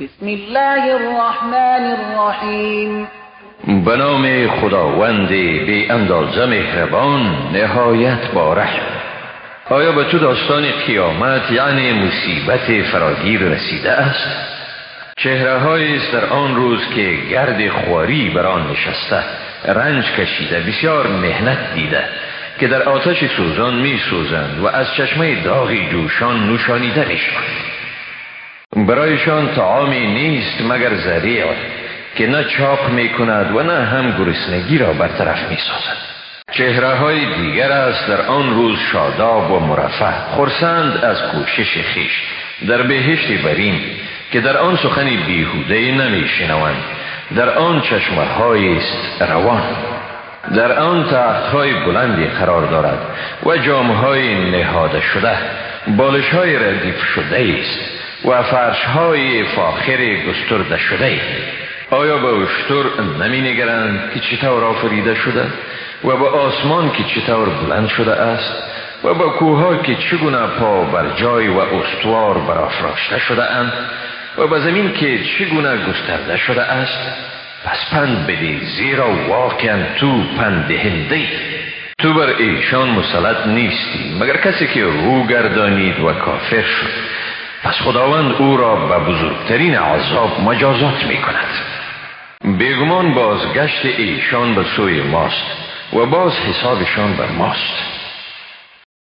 بسم الله الرحمن الرحیم به نام خداوند بی اندازه مهربان نهایت بارح آیا به تو داستان قیامت یعنی مصیبت فراگیر رسیده است؟ چهره است در آن روز که گرد خواری بر آن نشسته رنج کشیده بسیار مهنت دیده که در آتش سوزان می سوزند و از چشمه داغی جوشان نوشانیده می برایشان طعامی نیست مگر زریع که نه چاق می کند و نه هم گرسنگی را برطرف می سازد چهره های دیگر است در آن روز شاداب و مرفه. خرسند از کوشش خیش. در بهشت برین که در آن سخنی بیهوده نمی شنوند در آن چشمه است روان. در آن تخت های بلندی قرار دارد و جام های نهاده شده. بالش های ردیف شده است. و فرش های فاخر گسترده شده آیا به اشتر نمی نگرند که چطور آفریده شده؟ و به آسمان که چطور بلند شده است؟ و به کوها که چگونه پا بر جای و استوار برافراشته شده اند؟ و به زمین که چگونه گسترده شده است؟ پس پند بدی زیرا واقعا تو پند دهنده تو بر ایشان مسلط نیستی مگر کسی که رو گردانید و کافر شد. پس خداوند او را به بزرگترین عذاب مجازات می کند بیگمان بازگشت ایشان به سوی ماست و باز حسابشان بر ماست.